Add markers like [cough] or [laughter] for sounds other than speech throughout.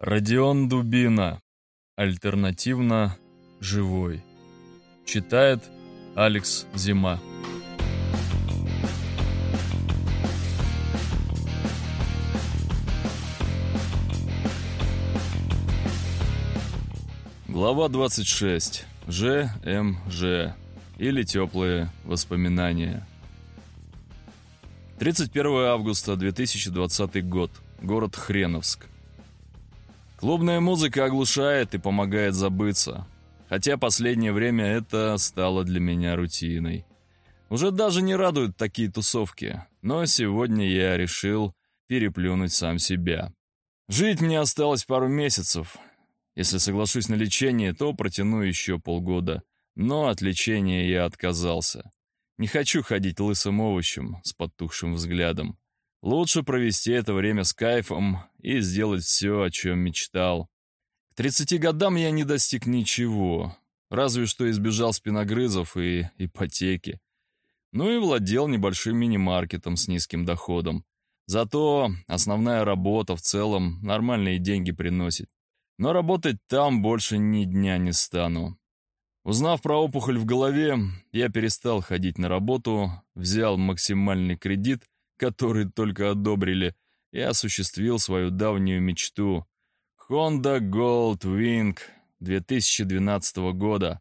Родион Дубина. Альтернативно живой. Читает Алекс Зима. Глава 26. ЖМЖ. Или теплые воспоминания. 31 августа 2020 год. Город Хреновск. Клубная музыка оглушает и помогает забыться. Хотя последнее время это стало для меня рутиной. Уже даже не радуют такие тусовки. Но сегодня я решил переплюнуть сам себя. Жить мне осталось пару месяцев. Если соглашусь на лечение, то протяну еще полгода. Но от лечения я отказался. Не хочу ходить лысым овощем с потухшим взглядом. Лучше провести это время с кайфом и сделать все, о чем мечтал. К 30 годам я не достиг ничего, разве что избежал спиногрызов и ипотеки. Ну и владел небольшим мини-маркетом с низким доходом. Зато основная работа в целом нормальные деньги приносит. Но работать там больше ни дня не стану. Узнав про опухоль в голове, я перестал ходить на работу, взял максимальный кредит который только одобрили, и осуществил свою давнюю мечту. Honda Gold Wing 2012 года.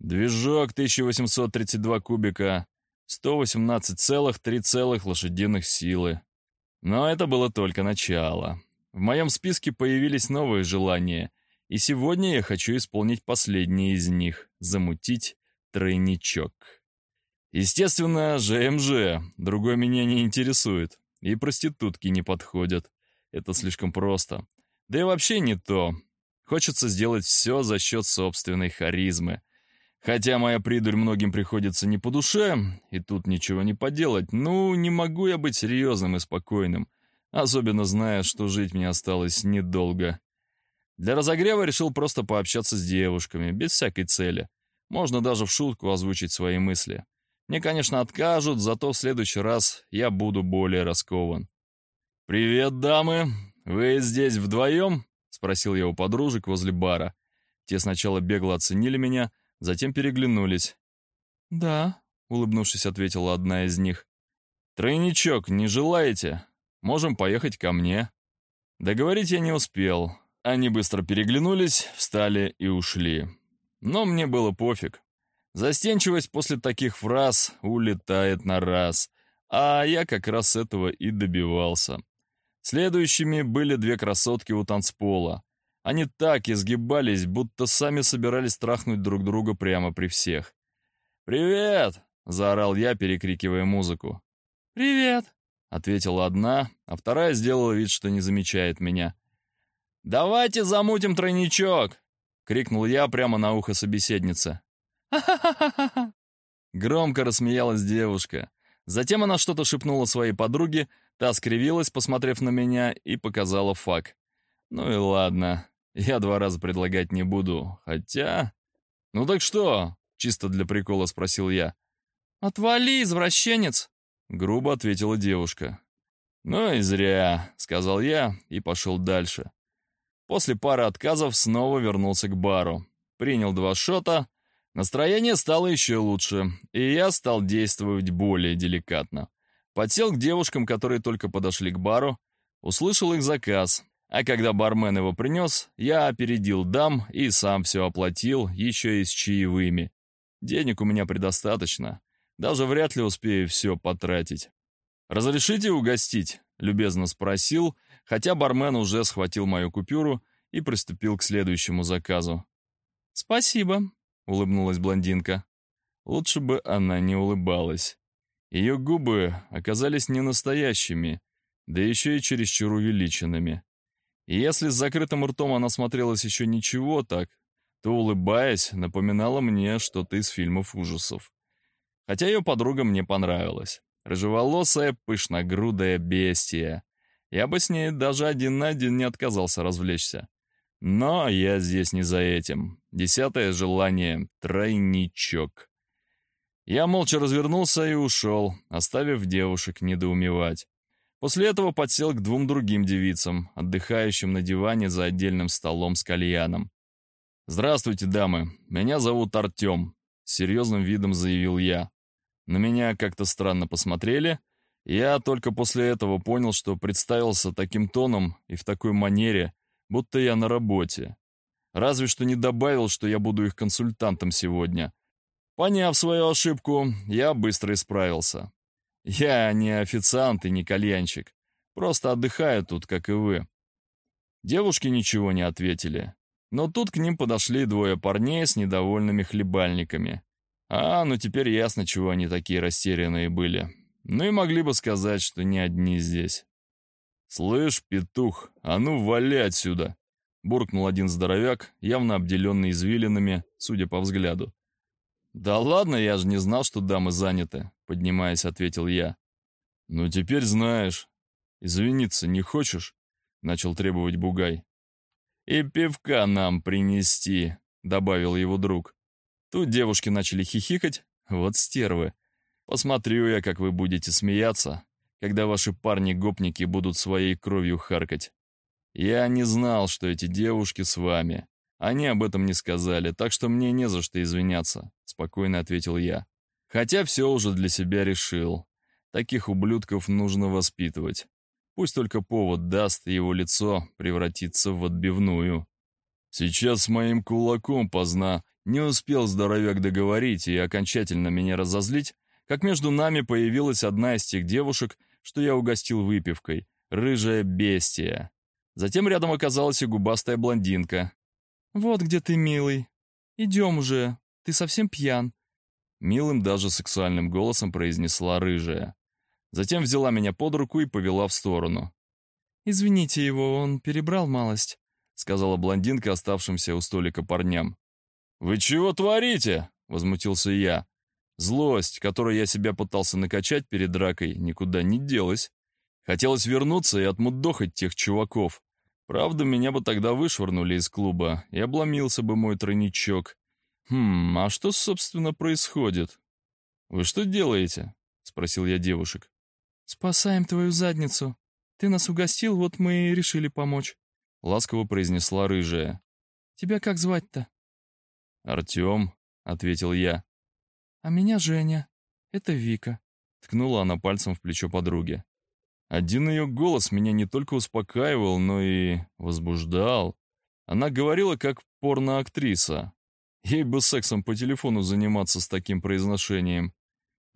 Движок 1832 кубика, 118,3 лошадиных силы. Но это было только начало. В моем списке появились новые желания, и сегодня я хочу исполнить последнее из них — замутить тройничок. Естественно, ЖМЖ, другой меня не интересует. И проститутки не подходят. Это слишком просто. Да и вообще не то. Хочется сделать все за счет собственной харизмы. Хотя моя придурь многим приходится не по душе, и тут ничего не поделать. Ну, не могу я быть серьезным и спокойным. Особенно зная, что жить мне осталось недолго. Для разогрева решил просто пообщаться с девушками, без всякой цели. Можно даже в шутку озвучить свои мысли. Мне, конечно, откажут, зато в следующий раз я буду более раскован. «Привет, дамы! Вы здесь вдвоем?» — спросил я у подружек возле бара. Те сначала бегло оценили меня, затем переглянулись. «Да», — улыбнувшись, ответила одна из них. «Тройничок не желаете? Можем поехать ко мне». Договорить я не успел. Они быстро переглянулись, встали и ушли. Но мне было пофиг. Застенчивость после таких фраз улетает на раз, а я как раз этого и добивался. Следующими были две красотки у танцпола. Они так изгибались, будто сами собирались трахнуть друг друга прямо при всех. «Привет!» — заорал я, перекрикивая музыку. «Привет!» — ответила одна, а вторая сделала вид, что не замечает меня. «Давайте замутим тройничок!» — крикнул я прямо на ухо собеседницы. «Ха-ха-ха-ха!» Громко рассмеялась девушка. Затем она что-то шепнула своей подруге, та скривилась, посмотрев на меня, и показала фак. Ну и ладно, я два раза предлагать не буду, хотя... «Ну так что?» — чисто для прикола спросил я. «Отвали, извращенец!» — грубо ответила девушка. «Ну и зря», — сказал я и пошел дальше. После пары отказов снова вернулся к бару. Принял два шота, Настроение стало еще лучше, и я стал действовать более деликатно. Подсел к девушкам, которые только подошли к бару, услышал их заказ, а когда бармен его принес, я опередил дам и сам все оплатил, еще и с чаевыми. Денег у меня предостаточно, даже вряд ли успею все потратить. «Разрешите угостить?» — любезно спросил, хотя бармен уже схватил мою купюру и приступил к следующему заказу. «Спасибо», — улыбнулась блондинка. Лучше бы она не улыбалась. Ее губы оказались не настоящими, да еще и чересчур увеличенными. И если с закрытым ртом она смотрелась еще ничего так, то, улыбаясь, напоминала мне что-то из фильмов ужасов. Хотя ее подруга мне понравилась. Рыжеволосая, пышногрудая бестия. Я бы с ней даже один на один не отказался развлечься. Но я здесь не за этим. Десятое желание — тройничок. Я молча развернулся и ушел, оставив девушек недоумевать. После этого подсел к двум другим девицам, отдыхающим на диване за отдельным столом с кальяном. «Здравствуйте, дамы. Меня зовут Артем», — серьезным видом заявил я. На меня как-то странно посмотрели. Я только после этого понял, что представился таким тоном и в такой манере, будто я на работе. Разве что не добавил, что я буду их консультантом сегодня. Поняв свою ошибку, я быстро исправился. Я не официант и не кальянщик. Просто отдыхаю тут, как и вы. Девушки ничего не ответили. Но тут к ним подошли двое парней с недовольными хлебальниками. А, ну теперь ясно, чего они такие растерянные были. Ну и могли бы сказать, что не одни здесь. «Слышь, петух, а ну вали отсюда!» Буркнул один здоровяк, явно обделенный извилинами, судя по взгляду. «Да ладно, я же не знал, что дамы заняты», — поднимаясь, ответил я. «Ну теперь знаешь. Извиниться не хочешь?» — начал требовать Бугай. «И пивка нам принести», — добавил его друг. Тут девушки начали хихикать. Вот стервы. Посмотрю я, как вы будете смеяться, когда ваши парни-гопники будут своей кровью харкать. Я не знал, что эти девушки с вами. Они об этом не сказали, так что мне не за что извиняться, спокойно ответил я. Хотя все уже для себя решил. Таких ублюдков нужно воспитывать. Пусть только повод даст, и его лицо превратится в отбивную. Сейчас с моим кулаком позна не успел здоровяк договорить и окончательно меня разозлить, как между нами появилась одна из тех девушек, что я угостил выпивкой, рыжая бестия. Затем рядом оказалась и губастая блондинка. «Вот где ты, милый. Идем уже, ты совсем пьян», — милым даже сексуальным голосом произнесла рыжая. Затем взяла меня под руку и повела в сторону. «Извините его, он перебрал малость», — сказала блондинка оставшимся у столика парням. «Вы чего творите?» — возмутился я. Злость, которой я себя пытался накачать перед дракой, никуда не делась. Хотелось вернуться и отмудохать тех чуваков. Правда, меня бы тогда вышвырнули из клуба, и обломился бы мой тройничок. Хм, а что, собственно, происходит? «Вы что делаете?» — спросил я девушек. «Спасаем твою задницу. Ты нас угостил, вот мы и решили помочь», — ласково произнесла рыжая. «Тебя как звать-то?» «Артем», — ответил я. «А меня Женя. Это Вика», — ткнула она пальцем в плечо подруги. Один ее голос меня не только успокаивал, но и возбуждал. Она говорила как порноактриса. Ей бы сексом по телефону заниматься с таким произношением.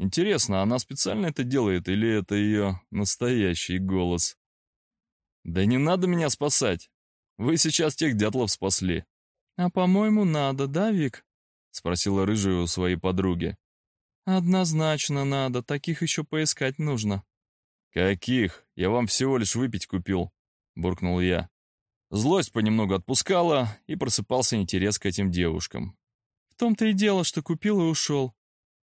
Интересно, она специально это делает или это ее настоящий голос? Да не надо меня спасать. Вы сейчас тех дятлов спасли. «А, по-моему, надо, да, Вик?» — спросила рыжая у своей подруги. «Однозначно надо, таких еще поискать нужно». «Каких? Я вам всего лишь выпить купил», — буркнул я. Злость понемногу отпускала, и просыпался интерес к этим девушкам. «В том-то и дело, что купил и ушел.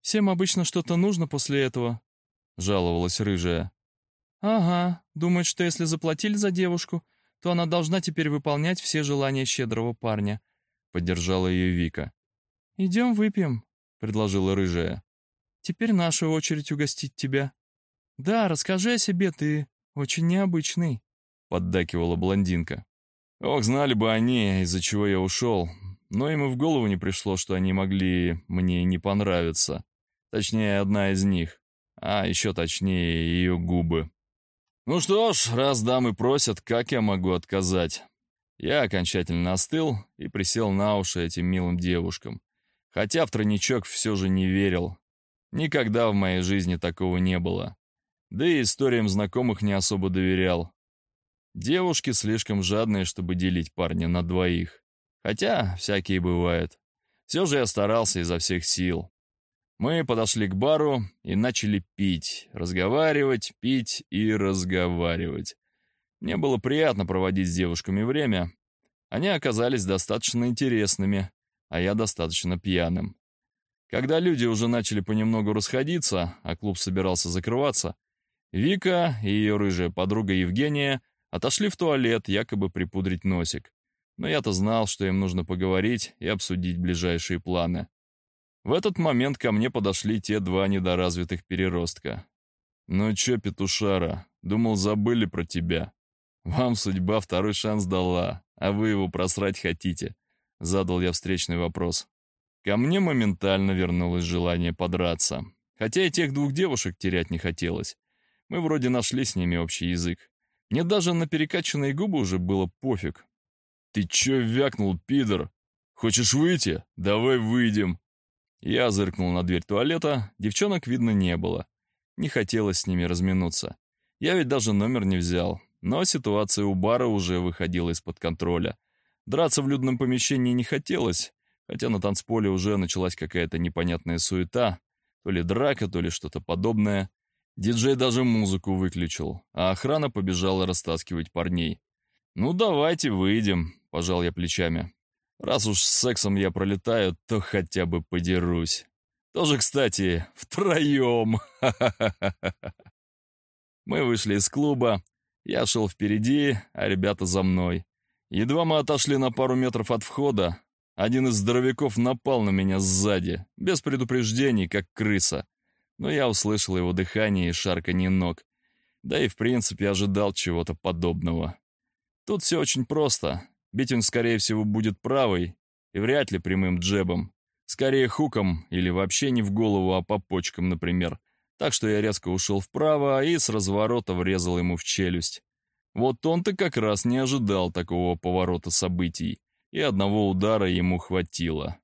Всем обычно что-то нужно после этого», — жаловалась рыжая. «Ага, думает, что если заплатили за девушку, то она должна теперь выполнять все желания щедрого парня поддержала ее Вика. «Идем выпьем», — предложила рыжая. «Теперь наша очередь угостить тебя». «Да, расскажи о себе, ты очень необычный», — поддакивала блондинка. Ох, знали бы они, из-за чего я ушел. Но им и в голову не пришло, что они могли мне не понравиться. Точнее, одна из них. А еще точнее, ее губы. Ну что ж, раз дамы просят, как я могу отказать? Я окончательно остыл и присел на уши этим милым девушкам. Хотя в тройничок все же не верил. Никогда в моей жизни такого не было. Да и историям знакомых не особо доверял. Девушки слишком жадные, чтобы делить парня на двоих. Хотя всякие бывают. Все же я старался изо всех сил. Мы подошли к бару и начали пить, разговаривать, пить и разговаривать. Мне было приятно проводить с девушками время. Они оказались достаточно интересными, а я достаточно пьяным. Когда люди уже начали понемногу расходиться, а клуб собирался закрываться, Вика и ее рыжая подруга Евгения отошли в туалет, якобы припудрить носик. Но я-то знал, что им нужно поговорить и обсудить ближайшие планы. В этот момент ко мне подошли те два недоразвитых переростка. «Ну чё, петушара, думал, забыли про тебя. Вам судьба второй шанс дала, а вы его просрать хотите», — задал я встречный вопрос. Ко мне моментально вернулось желание подраться. Хотя и тех двух девушек терять не хотелось. Мы вроде нашли с ними общий язык. Мне даже на перекачанные губы уже было пофиг. «Ты чё вякнул, пидор? Хочешь выйти? Давай выйдем!» Я зыркнул на дверь туалета, девчонок видно не было. Не хотелось с ними разминуться. Я ведь даже номер не взял, но ситуация у бара уже выходила из-под контроля. Драться в людном помещении не хотелось, хотя на танцполе уже началась какая-то непонятная суета, то ли драка, то ли что-то подобное. Диджей даже музыку выключил, а охрана побежала растаскивать парней. «Ну, давайте выйдем», — пожал я плечами. «Раз уж с сексом я пролетаю, то хотя бы подерусь. Тоже, кстати, втроем. [laughs] Мы вышли из клуба. Я шел впереди, а ребята за мной. Едва мы отошли на пару метров от входа, один из здоровяков напал на меня сзади, без предупреждений, как крыса. Но я услышал его дыхание и шарканье ног. Да и в принципе ожидал чего-то подобного. Тут все очень просто. Бить он, скорее всего, будет правой и вряд ли прямым джебом. Скорее хуком или вообще не в голову, а по почкам, например. Так что я резко ушел вправо и с разворота врезал ему в челюсть. Вот он-то как раз не ожидал такого поворота событий и одного удара ему хватило.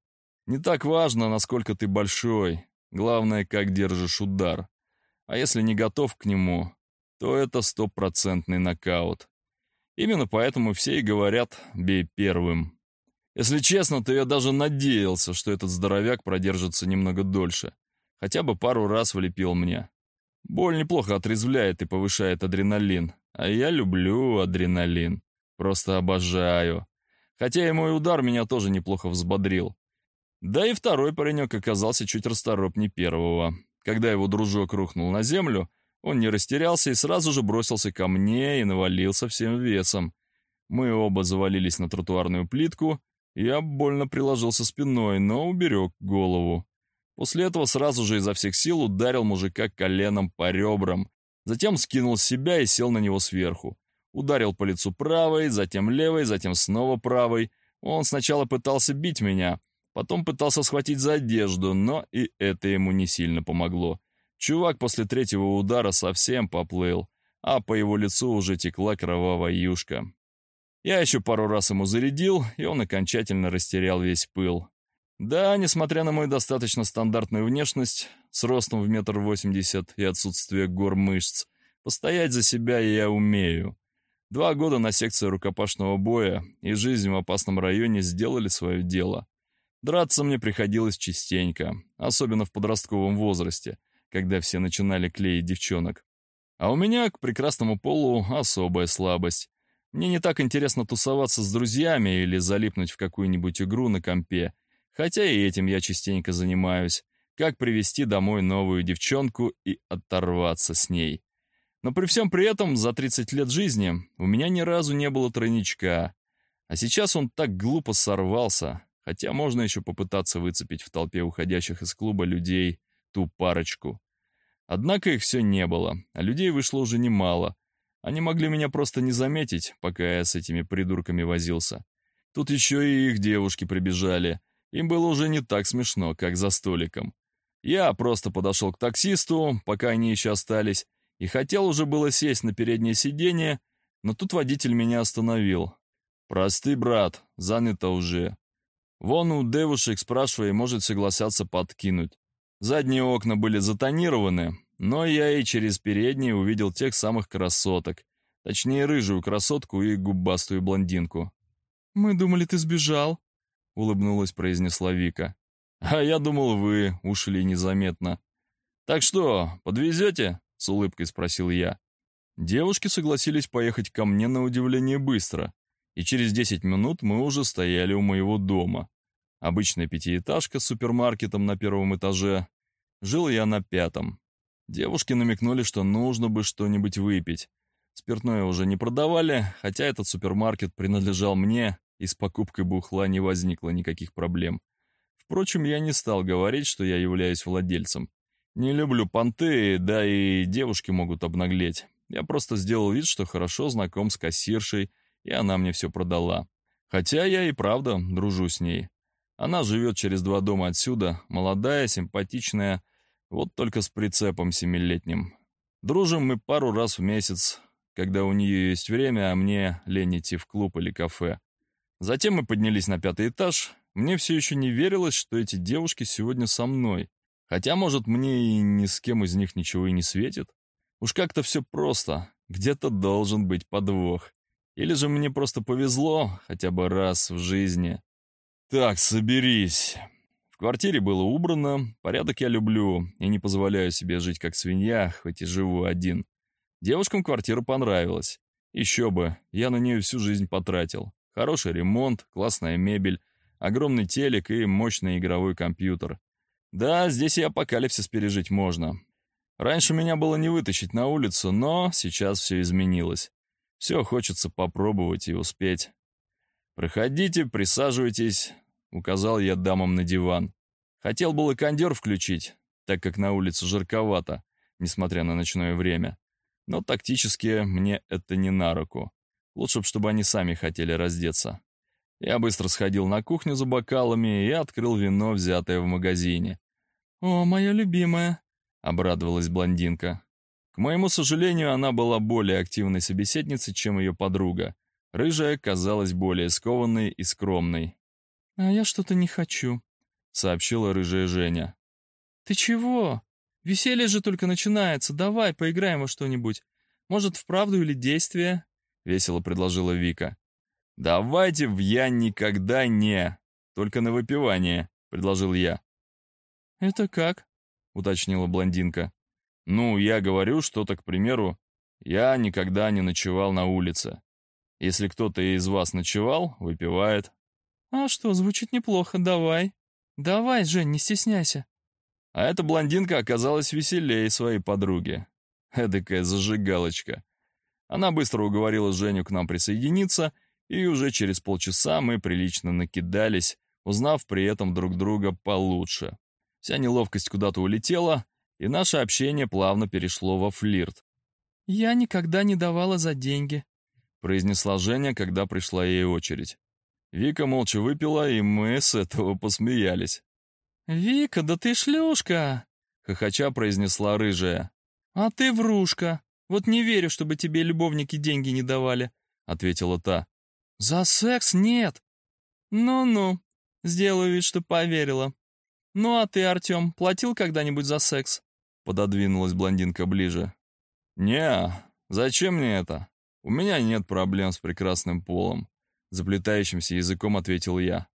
Не так важно, насколько ты большой, главное, как держишь удар. А если не готов к нему, то это стопроцентный нокаут. Именно поэтому все и говорят «бей первым». Если честно, то я даже надеялся, что этот здоровяк продержится немного дольше. Хотя бы пару раз влепил мне. Боль неплохо отрезвляет и повышает адреналин. А я люблю адреналин. Просто обожаю. Хотя и мой удар меня тоже неплохо взбодрил. Да и второй паренек оказался чуть расторопней первого. Когда его дружок рухнул на землю, он не растерялся и сразу же бросился ко мне и навалился всем весом. Мы оба завалились на тротуарную плитку. Я больно приложился спиной, но уберег голову. После этого сразу же изо всех сил ударил мужика коленом по ребрам. Затем скинул с себя и сел на него сверху. Ударил по лицу правой, затем левой, затем снова правой. Он сначала пытался бить меня, потом пытался схватить за одежду, но и это ему не сильно помогло. Чувак после третьего удара совсем поплыл, а по его лицу уже текла кровавая юшка. Я еще пару раз ему зарядил, и он окончательно растерял весь пыл. Да, несмотря на мою достаточно стандартную внешность, с ростом в метр восемьдесят и отсутствие гор мышц, постоять за себя я умею. Два года на секции рукопашного боя и жизнь в опасном районе сделали свое дело. Драться мне приходилось частенько, особенно в подростковом возрасте, когда все начинали клеить девчонок. А у меня к прекрасному полу особая слабость. Мне не так интересно тусоваться с друзьями или залипнуть в какую-нибудь игру на компе, хотя и этим я частенько занимаюсь, как привести домой новую девчонку и оторваться с ней. Но при всем при этом за 30 лет жизни у меня ни разу не было тройничка. А сейчас он так глупо сорвался, хотя можно еще попытаться выцепить в толпе уходящих из клуба людей ту парочку. Однако их все не было, а людей вышло уже немало. Они могли меня просто не заметить, пока я с этими придурками возился. Тут еще и их девушки прибежали. Им было уже не так смешно, как за столиком. Я просто подошел к таксисту, пока они еще остались, и хотел уже было сесть на переднее сиденье, но тут водитель меня остановил. «Простый, брат, занято уже. Вон у девушек, спрашивая, может согласятся подкинуть. Задние окна были затонированы, но я и через передние увидел тех самых красоток. Точнее, рыжую красотку и губастую блондинку. «Мы думали, ты сбежал», — улыбнулась, произнесла Вика. «А я думал, вы ушли незаметно. Так что, подвезете?» с улыбкой спросил я. Девушки согласились поехать ко мне на удивление быстро, и через 10 минут мы уже стояли у моего дома. Обычная пятиэтажка с супермаркетом на первом этаже. Жил я на пятом. Девушки намекнули, что нужно бы что-нибудь выпить. Спиртное уже не продавали, хотя этот супермаркет принадлежал мне, и с покупкой бухла не возникло никаких проблем. Впрочем, я не стал говорить, что я являюсь владельцем. Не люблю понты, да и девушки могут обнаглеть. Я просто сделал вид, что хорошо знаком с кассиршей, и она мне все продала. Хотя я и правда дружу с ней. Она живет через два дома отсюда, молодая, симпатичная, вот только с прицепом семилетним. Дружим мы пару раз в месяц, когда у нее есть время, а мне лень идти в клуб или кафе. Затем мы поднялись на пятый этаж. Мне все еще не верилось, что эти девушки сегодня со мной. Хотя, может, мне и ни с кем из них ничего и не светит. Уж как-то все просто. Где-то должен быть подвох. Или же мне просто повезло хотя бы раз в жизни. Так, соберись. В квартире было убрано, порядок я люблю и не позволяю себе жить как свинья, хоть и живу один. Девушкам квартира понравилась. Еще бы, я на нее всю жизнь потратил. Хороший ремонт, классная мебель, огромный телек и мощный игровой компьютер. Да, здесь и апокалипсис пережить можно. Раньше меня было не вытащить на улицу, но сейчас все изменилось. Все хочется попробовать и успеть. «Проходите, присаживайтесь», — указал я дамам на диван. Хотел было кондер включить, так как на улице жарковато, несмотря на ночное время. Но тактически мне это не на руку. Лучше бы, чтобы они сами хотели раздеться. Я быстро сходил на кухню за бокалами и открыл вино, взятое в магазине. «О, моя любимая!» — обрадовалась блондинка. К моему сожалению, она была более активной собеседницей, чем ее подруга. Рыжая казалась более скованной и скромной. «А я что-то не хочу», — сообщила рыжая Женя. «Ты чего? Веселье же только начинается. Давай, поиграем во что-нибудь. Может, вправду или действие?» — весело предложила Вика. «Давайте в «я никогда не», только на выпивание», — предложил я. «Это как?» — уточнила блондинка. «Ну, я говорю что-то, к примеру, я никогда не ночевал на улице. Если кто-то из вас ночевал, выпивает». «А что, звучит неплохо, давай. Давай, Жень, не стесняйся». А эта блондинка оказалась веселее своей подруги. Эдакая зажигалочка. Она быстро уговорила Женю к нам присоединиться, и уже через полчаса мы прилично накидались, узнав при этом друг друга получше. Вся неловкость куда-то улетела, и наше общение плавно перешло во флирт. «Я никогда не давала за деньги», — произнесла Женя, когда пришла ей очередь. Вика молча выпила, и мы с этого посмеялись. «Вика, да ты шлюшка!» — хохоча произнесла рыжая. «А ты врушка. Вот не верю, чтобы тебе любовники деньги не давали», — ответила та. «За секс нет». «Ну-ну, сделаю вид, что поверила. Ну а ты, Артем, платил когда-нибудь за секс?» Пододвинулась блондинка ближе. «Не, зачем мне это? У меня нет проблем с прекрасным полом», заплетающимся языком ответил я.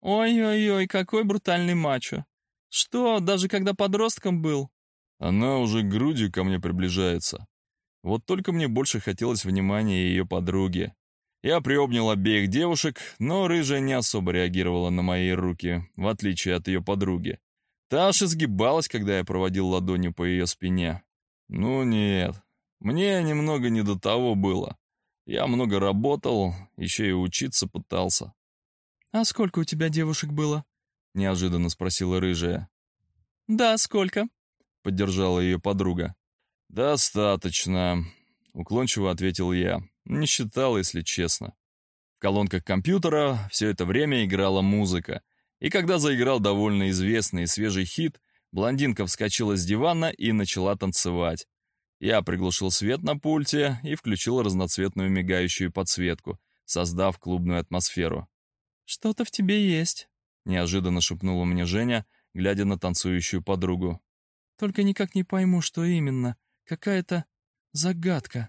«Ой-ой-ой, какой брутальный мачо. Что, даже когда подростком был?» Она уже грудью ко мне приближается. Вот только мне больше хотелось внимания ее подруги, я приобнял обеих девушек, но рыжая не особо реагировала на мои руки, в отличие от ее подруги. Та аж изгибалась, когда я проводил ладонью по ее спине. Ну нет, мне немного не до того было. Я много работал, еще и учиться пытался. «А сколько у тебя девушек было?» — неожиданно спросила рыжая. «Да, сколько?» — поддержала ее подруга. «Достаточно», — уклончиво ответил я. Не считал, если честно. В колонках компьютера все это время играла музыка. И когда заиграл довольно известный и свежий хит, блондинка вскочила с дивана и начала танцевать. Я приглушил свет на пульте и включил разноцветную мигающую подсветку, создав клубную атмосферу. «Что-то в тебе есть», — неожиданно шепнула мне Женя, глядя на танцующую подругу. «Только никак не пойму, что именно. Какая-то загадка».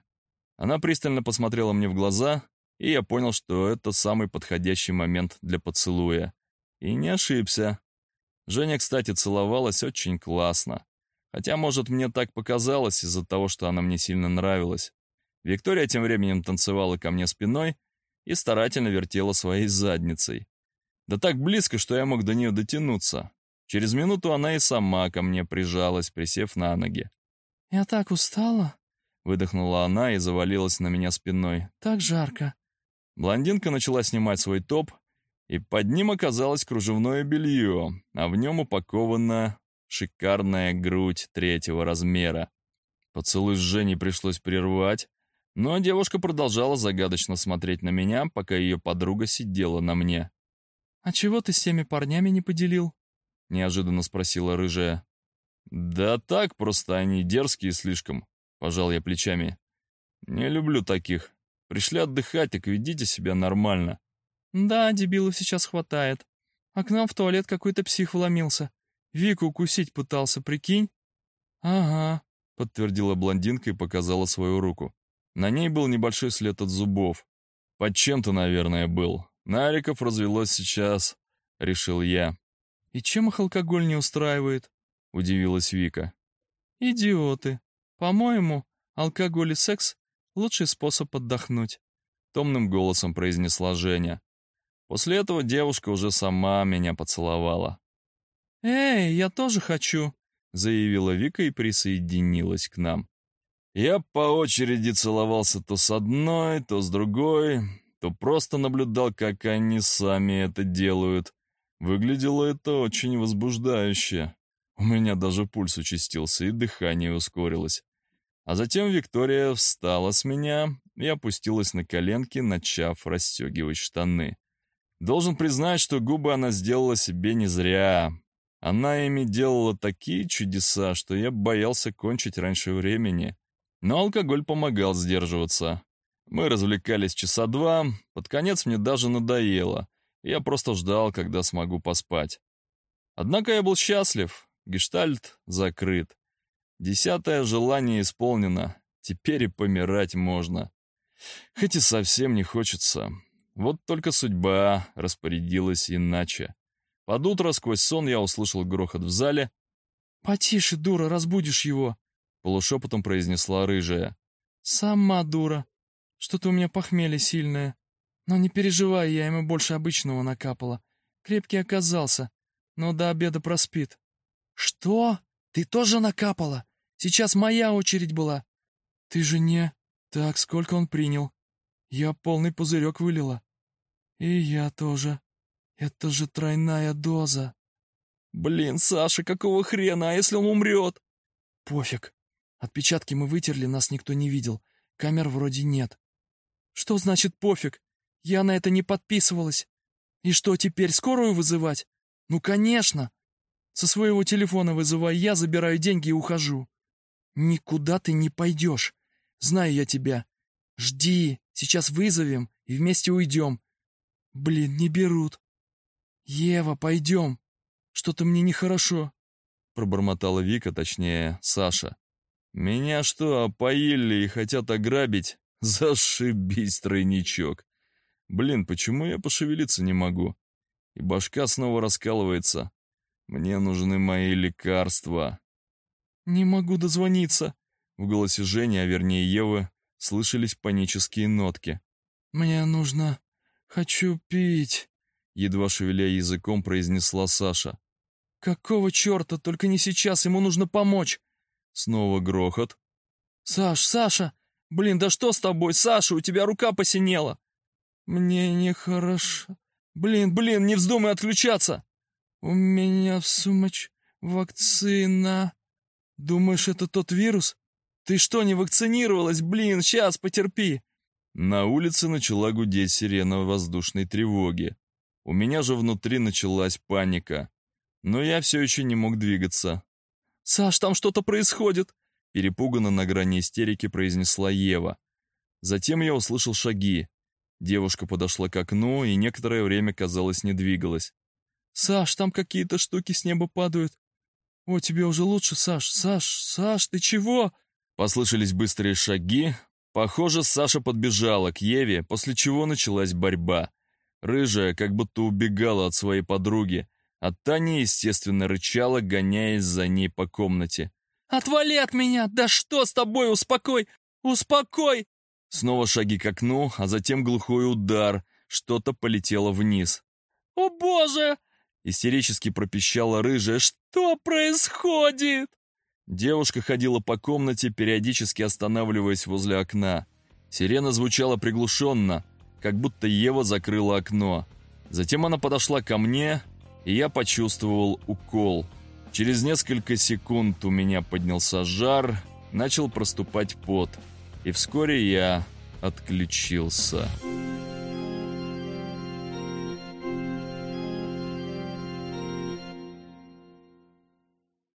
Она пристально посмотрела мне в глаза, и я понял, что это самый подходящий момент для поцелуя. И не ошибся. Женя, кстати, целовалась очень классно. Хотя, может, мне так показалось из-за того, что она мне сильно нравилась. Виктория тем временем танцевала ко мне спиной и старательно вертела своей задницей. Да так близко, что я мог до нее дотянуться. Через минуту она и сама ко мне прижалась, присев на ноги. «Я так устала», Выдохнула она и завалилась на меня спиной. «Так жарко». Блондинка начала снимать свой топ, и под ним оказалось кружевное белье, а в нем упакована шикарная грудь третьего размера. Поцелуй с Женей пришлось прервать, но девушка продолжала загадочно смотреть на меня, пока ее подруга сидела на мне. «А чего ты с теми парнями не поделил?» — неожиданно спросила рыжая. «Да так, просто они дерзкие слишком», — пожал я плечами. «Не люблю таких. Пришли отдыхать, так ведите себя нормально». «Да, дебилов сейчас хватает. А к нам в туалет какой-то псих вломился. Вику укусить пытался, прикинь?» «Ага», — подтвердила блондинка и показала свою руку. На ней был небольшой след от зубов. Под чем-то, наверное, был. Нариков развелось сейчас, решил я. «И чем их алкоголь не устраивает?» — удивилась Вика. «Идиоты. По-моему, алкоголь и секс — лучший способ отдохнуть», — томным голосом произнесла Женя. После этого девушка уже сама меня поцеловала. «Эй, я тоже хочу», — заявила Вика и присоединилась к нам. Я по очереди целовался то с одной, то с другой, то просто наблюдал, как они сами это делают. Выглядело это очень возбуждающе. У меня даже пульс участился и дыхание ускорилось. А затем Виктория встала с меня и опустилась на коленки, начав расстегивать штаны. Должен признать, что губы она сделала себе не зря. Она ими делала такие чудеса, что я боялся кончить раньше времени. Но алкоголь помогал сдерживаться. Мы развлекались часа два, под конец мне даже надоело. Я просто ждал, когда смогу поспать. Однако я был счастлив, гештальт закрыт. Десятое желание исполнено, теперь и помирать можно. Хоть и совсем не хочется. Вот только судьба распорядилась иначе. Под утро сквозь сон я услышал грохот в зале. «Потише, дура, разбудишь его!» Полушепотом произнесла рыжая. «Сама дура. Что-то у меня похмелье сильное. Но не переживай, я ему больше обычного накапала. Крепкий оказался, но до обеда проспит». «Что? Ты тоже накапала? Сейчас моя очередь была». «Ты же не...» «Так, сколько он принял?» «Я полный пузырек вылила». «И я тоже. Это же тройная доза». «Блин, Саша, какого хрена, а если он умрет?» «Пофиг. Отпечатки мы вытерли, нас никто не видел. Камер вроде нет». «Что значит пофиг? Я на это не подписывалась. И что, теперь скорую вызывать? Ну, конечно. Со своего телефона вызывай, я забираю деньги и ухожу. Никуда ты не пойдешь. Знаю я тебя. Жди, сейчас вызовем и вместе уйдем. Блин, не берут. Ева, пойдем. Что-то мне нехорошо. Пробормотала Вика, точнее, Саша. Меня что, опоили и хотят ограбить? Зашибись, тройничок. Блин, почему я пошевелиться не могу? И башка снова раскалывается. Мне нужны мои лекарства. Не могу дозвониться. В голосе Жени, а вернее Евы, слышались панические нотки. Мне нужно... Хочу пить. Едва шевеля языком, произнесла Саша. Какого черта? Только не сейчас, ему нужно помочь. Снова грохот. Саш, Саша! Блин, да что с тобой? Саша, у тебя рука посинела. Мне нехорошо. Блин, блин, не вздумай отключаться. У меня в сумоч вакцина. Думаешь, это тот вирус? Ты что, не вакцинировалась? Блин, сейчас потерпи. На улице начала гудеть сирена воздушной тревоги. У меня же внутри началась паника. Но я все еще не мог двигаться. «Саш, там что-то происходит!» Перепуганно на грани истерики произнесла Ева. Затем я услышал шаги. Девушка подошла к окну и некоторое время, казалось, не двигалась. «Саш, там какие-то штуки с неба падают. О, тебе уже лучше, Саш. Саш, Саш, ты чего?» Послышались быстрые шаги. Похоже, Саша подбежала к Еве, после чего началась борьба. Рыжая как будто убегала от своей подруги, а Таня, естественно, рычала, гоняясь за ней по комнате. «Отвали от меня! Да что с тобой? Успокой! Успокой!» Снова шаги к окну, а затем глухой удар. Что-то полетело вниз. «О боже!» Истерически пропищала рыжая. «Что происходит?» Девушка ходила по комнате, периодически останавливаясь возле окна. Сирена звучала приглушенно, как будто Ева закрыла окно. Затем она подошла ко мне, и я почувствовал укол. Через несколько секунд у меня поднялся жар, начал проступать пот, и вскоре я отключился.